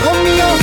Hold me up.